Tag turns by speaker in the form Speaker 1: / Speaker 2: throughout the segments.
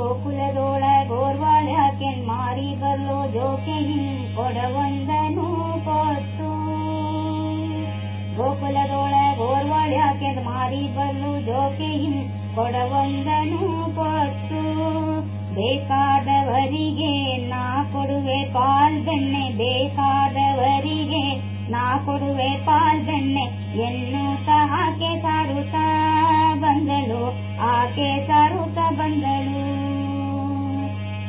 Speaker 1: ಗೋಕುಲದೋಳ ಗೋರ್ವಾಳ್ಯಾಕೆನ್ ಮಾರಿ ಬಲ್ಲು ಜೋಕೆಯಿನ್ ಕೊಡವೊಂದನು ಕೊಟ್ಟು. ಗೋಕುಲದೋಳ ಗೋರ್ವಾಳ್ಯಾಕೆನ್ ಮಾರಿ ಬಲ್ಲು ಜೋಕೆಯಿನ್ ಕೊಡವೊಂದನು ಕೊಟ್ಟು. ಬೇಕಾದವರಿಗೆ ನಾ ಕೊಡುವೆ ಪಾಲ್ ಬೆಣ್ಣೆ, ಬೇಕಾದವರಿಗೆ ನಾ ಕೊಡುವೆ ಪಾಲ್ ಬೆಣ್ಣೆ ಸಹ ಆಕೆ ಸಾರುತ್ತ ಬಂದಳು, ಆಕೆ ಸಾರುತ್ತ ಬಂದಳು.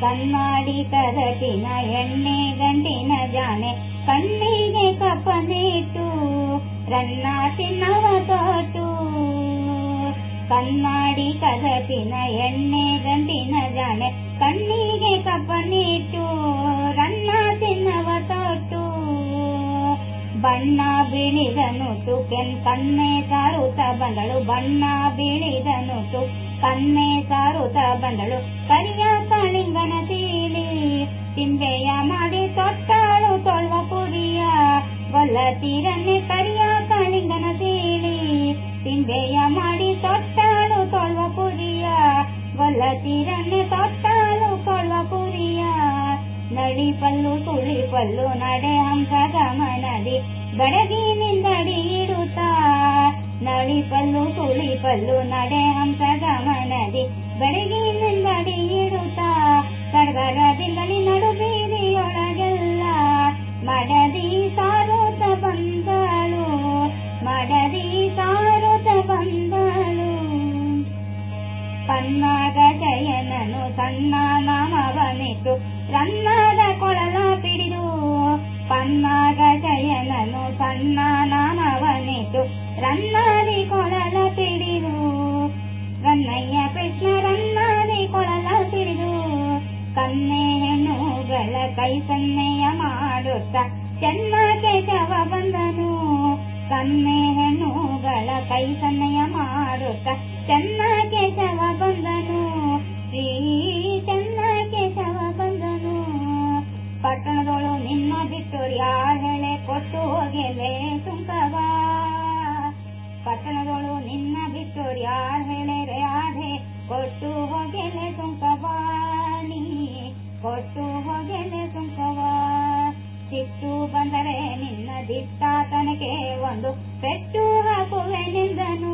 Speaker 1: ಕಣ್ಣಾಡಿ ಕರಟಿನ ಎಣ್ಣೆ ಗಂಟಿನ ಜಾನೆ ಕಣ್ಣಿಗೆ ಕಪನೇಟು ರನ್ನ ತಿನ್ನವ ತೋಟು ಕಣ್ಮಾಡಿ ಕರಟಿನ ಎಣ್ಣೆ ಗಂಟಿನ ಜಾನೆ ಕಣ್ಣಿಗೆ ಕಪನೇಟು ರನ್ನ ತಿನ್ನವ ತೋಟು ಬಣ್ಣ ಬಿಳಿದನುಟು ಕೆನ್ ಕಣ್ಣೆ ತಾರು ಬಂದಳು, ಬಣ್ಣ ಬಿಳಿದನುಟು ಕನ್ನೆ ಸಾರುತ್ತ ಬಂದಳು ಕರಿಯ ಕಾಳಿಂಗನ ತೀಲಿ ತಿಂಬೆಯ ಮಾಡಿ ತೊಟ್ಟಾಳು ತೊಳ್ವ ಪುರಿಯ ಗೊಲ್ಲ ತೀರನ್ನೆ ಕರಿಯ ಕಾಳಿಂಗನ ತೀಲಿ ತಿಂಬೆಯ ಮಾಡಿ ತೊಟ್ಟಾಳು ತೊಳ್ವ ಪುರಿಯ ಗೊಲ್ಲ ತೀರನ್ನೆ ತೊಟ್ಟಾಳು ತೊಳ್ವ ಪುರಿಯ ನಡಿ ಪಲ್ಲು ಸುಳಿ ಪಲ್ಲು ನಡೆ ಹಂಸ ಗಮನದಿ ಬೆಳಗಿನಿಂದಡಿ ಪಲ್ಲು ನಡೆ ಹಂಸ ಗಮನದಿ ಬೆಳಗಿನಿಂದಡಿ ಇಡುತ್ತಾ ಸಡಗರದಿಂದಲಿ ನಡು ಬೀದಿಯೊಳಗೆಲ್ಲ ಮಡದಿ ಸಾರುತ್ತ ಬಂದಳು, ಮಡದಿ ಸಾರುತ್ತ ಬಂದಳು. ಪನ್ನಾಗ ಜಯನನು ಸಣ್ಣ ನಾಮವನಿತು ರನ್ನದ ಕೊಳಲ ಪಿಡಿದು ಪನ್ನಾಗ ಜಯನನು ಸಣ್ಣ ನಾಮವನಿತು ರನ್ನಾದಿ ಕೊಳಲ ಪಿಡಿದು ರನ್ನಯ್ಯ ಕೃಷ್ಣ ರನ್ನದಿ ಕೊಳಲ ಸಿಡಿದು ಕನ್ನೆ ಹೆಣ್ಣುಗಳ ಕೈ ಸನ್ನೆಯ ಮಾಡುತ್ತ ಚೆನ್ನ ಕೇಶವ ಬಂದನು ಕನ್ನೆ ಹೆಣ್ಣುಗಳ ಕೈ ಸನ್ನೆಯ ಮಾಡುತ್ತ ಚೆನ್ನ ಕೇಶವ ದಿಟ್ಟಾತನಕ್ಕೆ ಒಂದು ಪೆಟ್ಟು ಹಾಕುವೆನೆಂದನು.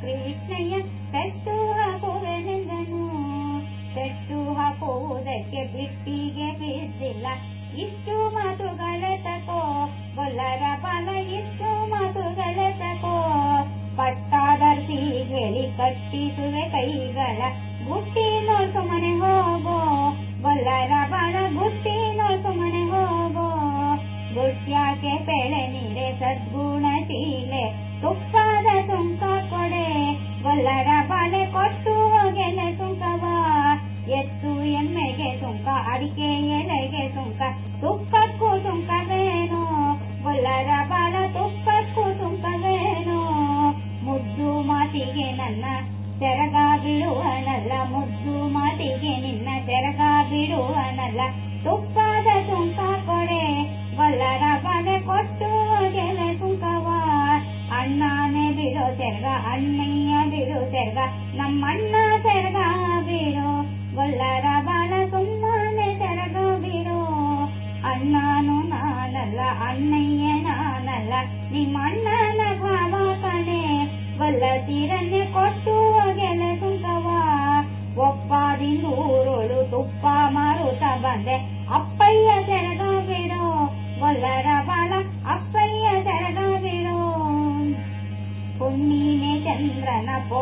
Speaker 1: ಕೃಷ್ಣಯ್ಯ ಪೆಟ್ಟು ಹಾಕುವೆನೆಂದನು. ಪೆಟ್ಟು ಹಾಕುವುದಕ್ಕೆ ಬಿಟ್ಟಿಗೆ ಬಿದ್ದಿಲ್ಲ. ಇಷ್ಟು ಮಾತುಗಳ ತಕೋ ಗೊಲ್ಲರ ಬಲ ಇಷ್ಟು ಮಾತುಗಳ ತಕೋ. ಪಟ್ಟಾದರ್ಸಿ ಹೇಳಿ ಕಟ್ಟಿಸುವೆ ಕೈಗಳ ಗುಟ್ಟಿ ನೋಡ್ತು ಮನೆ ಹೋಗೋ. ಬೊಲ್ಲರ ಬಲ ಗುಟ್ಟಿ ನೋಡ್ತು ಮನೆ ಹೋಗೋ. ಗುಟ್ಯಾಕೆ ಬೆಳೆ ನೀರೆ ಸದ್ಗುಣ ಶೀಲೆ ತುಪ್ಪದ ಸುಂಕ ಕೊಡೆ, ಒಲ್ಲರ ಬಾಳೆ ಕೊಟ್ಟು ಹೋಗೆಲೆ ಸುಂಕವ. ಎತ್ತು ಎಮ್ಮೆಗೆ ಸುಂಕ, ಅಡಿಕೆ ಎಲೆಗೆ ಸುಂಕ ತುಪ್ಪಕ್ಕೂ ಸುಂಕವೇನು. ಒಲ್ಲರ ಬಲ ತುಪ್ಪಕ್ಕೂ ಸುಂಕವೇನು. ಮುದ್ದು ಮಾತಿಗೆ ನನ್ನ ತೆರಗ ಬಿಡುವನಲ್ಲ, ಮುದ್ದು ಮಾತಿಗೆ ನಿನ್ನ ತೆರಗ ಬಿಡುವನಲ್ಲ. ತುಪ್ಪದ ಅಣ್ಣಯ್ಯ ಬಿಡು ಸೆರಗ ನಮ್ಮಣ್ಣ ಸೆರಗ ಬಿಡು ಗೊಲ್ಲರ ಬಾಲ ಸುಮ್ಮನೆ ಸೆರಗ ಬಿಡು ಅಣ್ಣನು ನಾನಲ್ಲ, ಅಣ್ಣಯ್ಯ ನಾನಲ್ಲ, ನಿಮ್ಮಣ್ಣನ ಭಾವ ಕಣೆ. ಗೊಲ್ಲ ತೀರನ್ನೇ ಕೊಟ್ಟು ಗೆಲ ಸುಂಕವ. ಒಪ್ಪಾದಿಂದೂರೋಳು ತುಪ್ಪ ಮಾರುತ್ತ ಬಂದೆ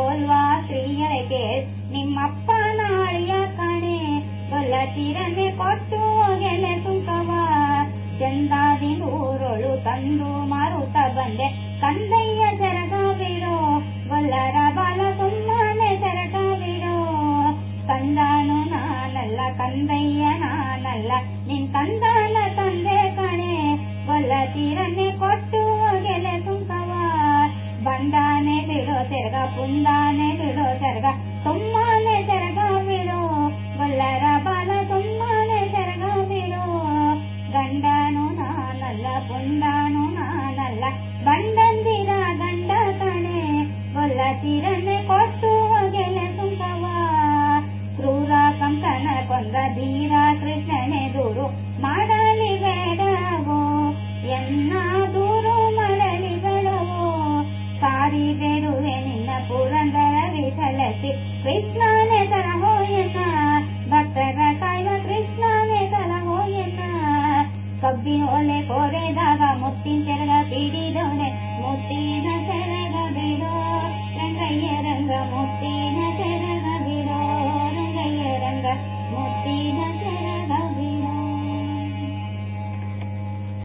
Speaker 1: ಚಂದ್ರನ ಶ್ರೀಯರಿಗೆ ನಿಮ್ಮಪ್ಪ ನಾಳಿಯ ಕಣೆ ಬಲ್ಲ ತಿರನೆ ಕೊಟ್ಟು ಹೋಗೆಲೆ ಸುಂಕವ. ಚಂದಾದಿಂದೂರೋಳು ತಂದು ಮಾರುತ ಬಂದೆ ಕಂದಯ್ಯ